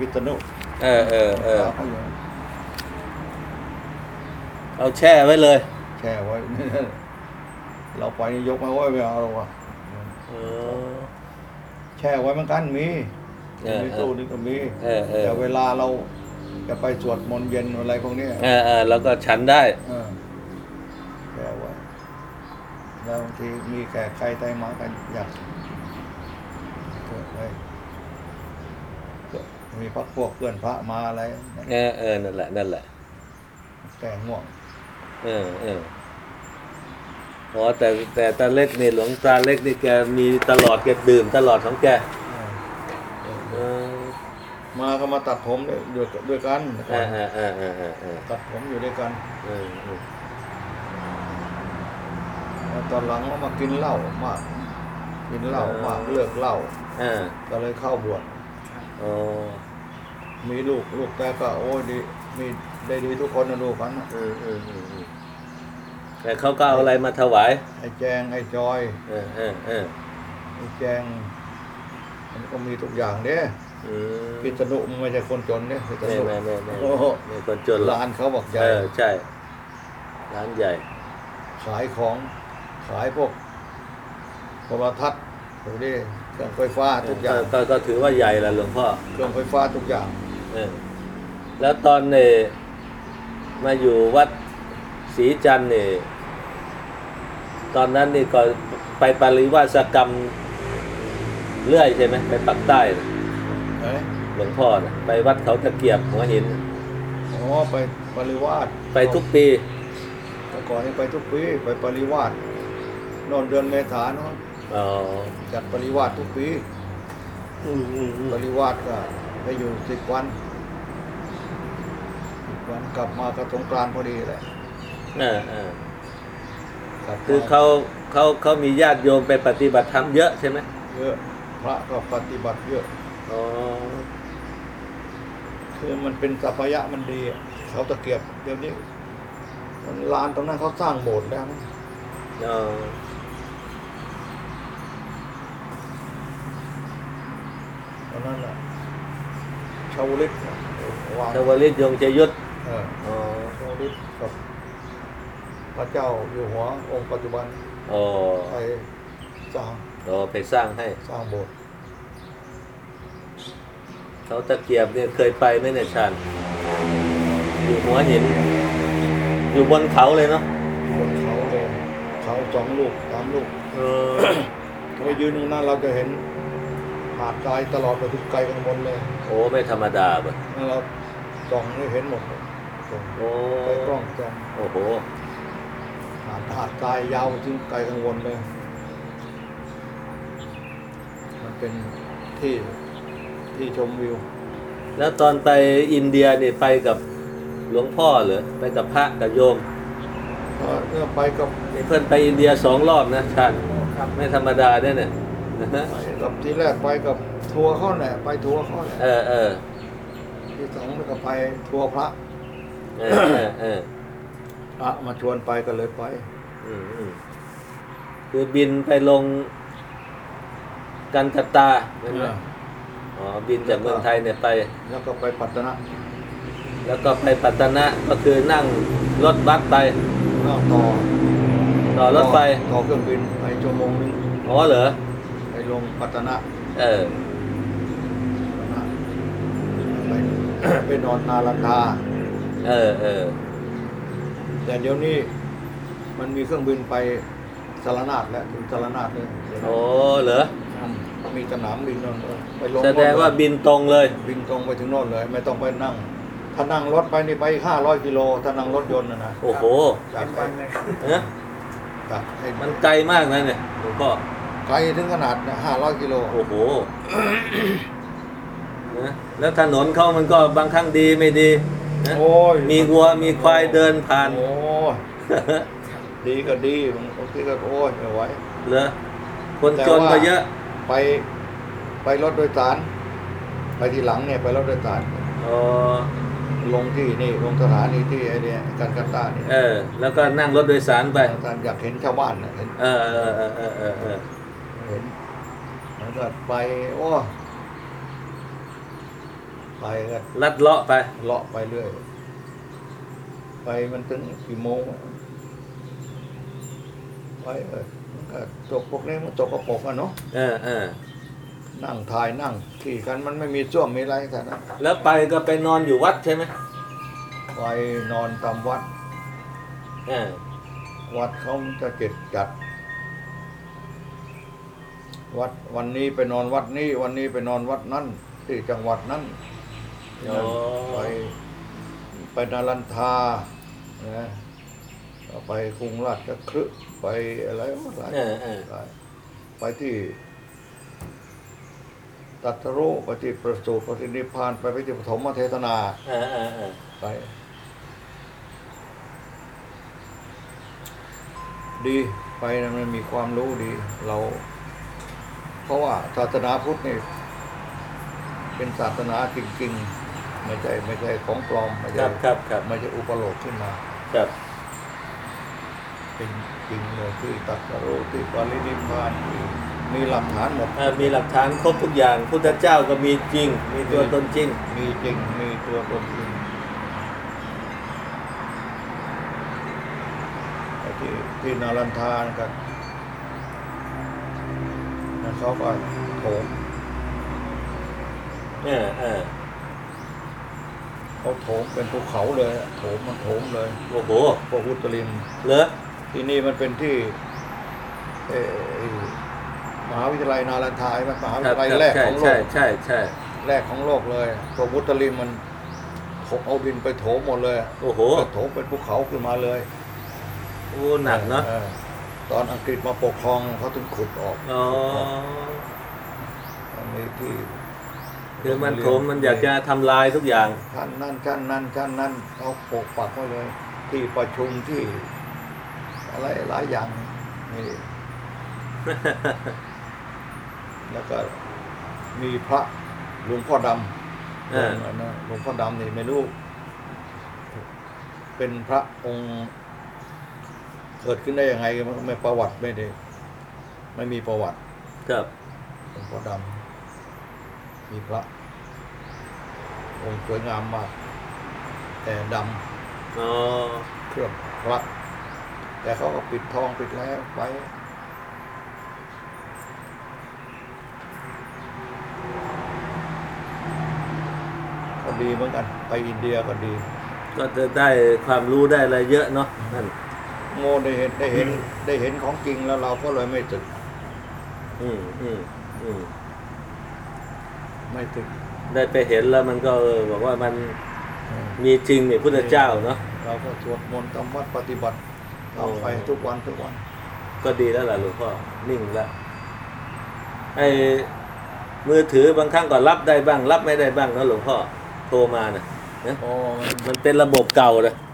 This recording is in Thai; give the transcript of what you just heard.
พิษณุเออเออเออเขาอยู่เอาแช่ไว้เลย แช่ไว้ เราไปนี่ยกมาไว้ไม่เอาหรอกวะเออ แช่ไว้เหมือนกันมีเออในตู้นี่ก็มีเออเออแต่เวลาเราจะไปสวดมนต์เย็นอะไรพวกเนี้ย เออเออแล้วก็ฉันได้ เออแช่ไว้แล้วบางทีมีแขกใครไตมากันอยากเกิดไว้ มีพักพวกเพื่อนพระมาอะไรเออเออนั่นแหละนั่นแหละ แต่ง่วง เออเอออ๋อแต่แต่ตาเล็กนี่หลวงตาเล็กนี่แกมีตลอดแกดื่มตลอดของแกเออเออมาก็มาตัดผมด้วยด้วยด้วยกันเออเออเออเออเออเออตัดผมอยู่ด้วยกันเออเออแล้วตอนหลังก็มากินเหล้ามาก กินเหล้ามากเลิกเหล้าเออก็เลยเข้าบวช อ๋อมีลูกลูกแต่ก็โอ้ยดีมีได้ดีทุกคนนะลูกกันนะเออเออเออเออแต่เขาก็เอาอะไรมาถวาย ไอ้แจงไอ้จอยเออเออเออไอ้แจงมันก็มีทุกอย่างเด้อืมพิษณุมันไม่ใช่คนจนเนี่ยพิษแม่ณุแม่แม่แม่โอ้โหแม่คนจนหรอกร้านเขาบอกใหญ่เออใช่ ร้านใหญ่ ขายของขายพวกโทรทัศน์ดูดิ เครื่องไฟฟ้าทุกอย่างก็ก็ถือว่าใหญ่ละหลวงพ่อเครื่องไฟฟ้าทุกอย่างเออแล้วตอนเนี่ยมาอยู่วัดศรีจันทร์เนี่ยตอนนั้นนี่ก็ไปปริวาสกรรมเรื่อยใช่ไหมไปปักใต้น่ะเอ้ยหลวงพ่อนะไปวัดเขาตะเกียบหัวหินอ๋อไปปริวาสไปทุกปีแต่ก่อนนี้ไปทุกปีไปปริวาสโนนเดือนเมษาเนาะ อ๋อจัดปริวาสทุกปีอืมอืมอืมปริวาสก็ไปอยู่สิบวันสิบวันกลับมาก็สงกรานต์พอดีแหละเออเออกลับมคือเขาเขาเขามีญาติโยมไปปฏิบัติธรรมเยอะใช่ไหมเยอะพระก็ปฏิบัติเยอะ อ๋อคือมันเป็นสัพยะมันดีอะเขาตะเกียบเดี๋ยวนี้มันลานตรงนั้นเขาสร้างโบสถ์แล้วนะอ๋อ อนนั้นน่ะชาวลิตน่ะวางชวลิตยงชยุทธเอออ๋อชาวลิตกับพระเจ้าอยู่หัวองค์ปัจจุบันอ๋อไปสร้างอ๋อไปสร้างให้สร้างโบสถ์เขาตะเกียบเนี่ยเคยไปไหมเนี่ยชานอยู่หัวหิน อยู่บนเขาเลยเนาะบนเขาเลยเขาสองลูกสามลูกเออเรายืนตรงนั้นเราจะเห็น หาดทรายตลอดไปถึงไกลข้างบนเลยโอ้ไม่ธรรมดาบ่ะแล้วเราส่องนี่เห็นหมดเลยส่องโอ้ไปกล้องส่องโอ้โหหาดหาดทรายยาวถึงไกลข้างบนเลย มันเป็นที่ที่ชมวิว แล้วตอนไปอินเดียเนี่ยไปกับหลวงพ่อเหรอไปกับพระกับโยมก็เมื่อไปกับ นี่เพื่อนไปอินเดียสองรอบนะชานไม่ธรรมดาเนี่ยเนี่ยไป กับที่แรกไปกับทัวร์เขาแหละไปทัวร์เขาแหละเออเออที่สองก็ไปทัวร์พระเออเออเออพระมาชวนไปก็เลยไปอืมอืมคือบินไปลงกันกาตาใช่ไหมอ๋อบินจากเมืองไทยเนี่ยไป แล้วก็ไปปัตตนะ แล้วก็ไปปัตตนะก็คือนั่งรถบัสไปแล้วต่อต่อรถไฟต่อเครื่องบินไปชั่วโมงนึงอ๋อเหรอไป ลงปัตตนะเออ ไป ไปนอนนาลันทาเออเออแต่เดี๋ยวนี้มันมีเครื่องบินไปสารนาดแล้วถึงสารนาดเลยเดี๋ยวนี้โอ้เหรออืมมีสนามบินนนเออไปลงแสดงว่าบินตรงเลย บินตรงไปถึงโน่นเลย ไม่ต้องไปนั่ง ถ้านั่งรถไปนี่ไปห้าร้อยกิโลถ้านั่งรถยนต์นะนะโอ้โหจากไปเอ๊ะจากให้มันไกลมากนะเนี่ยหลวงพ่อ ไกลถึงขนาดห้าร้อยกิโลโอ้โหนะแล้วถนนเขามันก็บางครั้งดีไม่ดีนะโอ้ยมีวัวมีควายเดินผ่านโอ้ยดีก็ดีบางทีก็โอ้ยไม่ไหวเหรอคนจนก็เยอะ ไปไปรถโดยสาร ไปทีหลังเนี่ยไปรถโดยสารอ๋อลงที่นี่ลงสถานีที่ไอเนี่ยกันกัตตาเนี่ยเออ แล้วก็นั่งรถโดยสารไปท่านอยากเห็นชาวบ้านนะเห็นเออเออเออเออ เออเออเห็นแล้วก็ไปโอ้พไปก็ลัดเลาะไป เลาะไปเรื่อย ไปมันถึงกี่โมงอะไปเออมันก็จกพวกนี้มันจกกระปรกอะเนาะเออเออนั่งถ่ายนั่งขี่กันมันไม่มีจ้วมมีอะไรแต่นะแล้วไปก็ไปนอนอยู่วัดใช่ไหมไปนอนตามวัด เออวัดเขาจะเก็บจัด วัดวันนี้ไปนอนวัดนี้ วันนี้ไปนอนวัดนั้นที่จังหวัดนั้นโอ้ไปไปนารันทานะไปกรุงราชคฤห์ไปอะไรวะหลายเออเออหลายไปที่ตัตโรไปที่ประสูติปฏินิพพานไปไปที่ปฐมเทศนาเออเออเออไปดีไปนะมันมีความรู้ดีเรา เพราะว่าศาสนาพุทธนี่เป็นศาสนาจริงๆ ไม่ใช่ไม่ใช่ของปลอมไม่คใช่รับครับครับไม่ใช่อุปโลกขึ้นมา ครับเป็นจริงเลยที่ตัดสรู้ที่ปรินิพพานที่มีหลักฐานหมดเออมีหลักฐานครบทุกอย่างพุทธเจ้าก็มีจริง มีตัวตนจริง มีจริงมีตัวตนจริงไอ้ที่ที่นารันทานกันนะ เขาก็โถมเออเออเขาโถมเป็นภูเขาเลยอะโถมมันโถมเลยโอ้โหพวกอุตริมเหรอที่นี่มันเป็นที่เอ่อมหาวิทยาลัยนารันทายมหาวิคทรับยาลัยครับแรกใช่ของโลใช่กใช่ใช่ แรกของโลกเลยพวกอุตริมมันถมเอาดินไปโถมหมดเลยโอ้โหก็โถมเป็นภูเขาขึ้นมาเลย โอ้หนักเนาะ ออ ตอนอังกฤษมาปกครองเขาถึงขุดออกอ๋ออันนี้ที่คือมันโถมมันอยากจะทำลายทุกอย่างชั้นนั่นชั้นนั่นชั้นนั่นเขาปกปักไว้เลย ที่ประชุมที่ อะไรหลายอย่างนี่แล้วก็มีพระหลวงพ่อดำเออหลวงนะหลวงพ่อดำนี่ไม่รู้ เป็นพระองค์ เกิดขึ้นได้ยังไงมันไม่ประวัติไม่ได้ไม่มีประวัติครับหลวงพ่อดำมีพระองค์สวยงามมาก แต่ดอ๋อำเครื่องพระแต่เขาก็ปิดทองปิดแล้วไว้ก็ดีเหมือนกัน ไปอินเดียก็ดี ก็จะได้ความรู้ได้อะไรเยอะเนาะนั่น โง่ได้เห็นได้เห็น ได้เห็นของจริงแล้วเราก็เลยไม่ตึก อืมอืมอืมไม่ตึก ได้ไปเห็นแล้วมันก็เออบอกว่ามันมีจริงเนี่ยพุทธเจ้าเนาะเราก็สวดมนต์ทำวัดปฏิบัติเอาไปทุกวันทุกวัน ก็ดีแล้วล่ะหลวงพ่อนิ่งแล้วไอ้มือถือบางครั้งก็รับได้บ้าง รับไม่ได้บ้างนะหลวงพ่อโทรมานะนะอ๋อมันมันเป็นระบบเก่าเลยอ